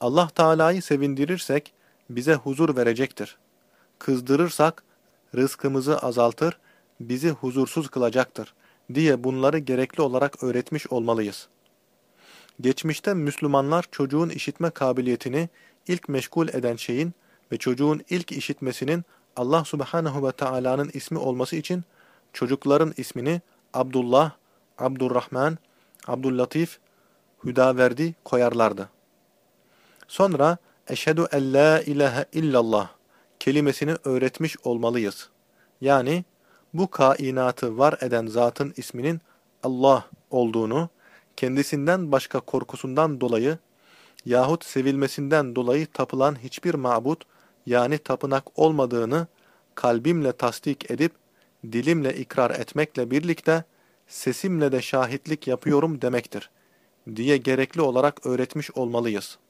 Allah Teala'yı sevindirirsek bize huzur verecektir. Kızdırırsak rızkımızı azaltır, bizi huzursuz kılacaktır diye bunları gerekli olarak öğretmiş olmalıyız. Geçmişte Müslümanlar çocuğun işitme kabiliyetini ilk meşgul eden şeyin ve çocuğun ilk işitmesinin Allah subhanehu ve Taala'nın ismi olması için çocukların ismini Abdullah, Abdurrahman, Abdullatif, Hüdaverdi koyarlardı. Sonra eşhedü en la ilahe illallah kelimesini öğretmiş olmalıyız. Yani bu kainatı var eden zatın isminin Allah olduğunu, kendisinden başka korkusundan dolayı yahut sevilmesinden dolayı tapılan hiçbir mabut yani tapınak olmadığını kalbimle tasdik edip dilimle ikrar etmekle birlikte sesimle de şahitlik yapıyorum demektir diye gerekli olarak öğretmiş olmalıyız.''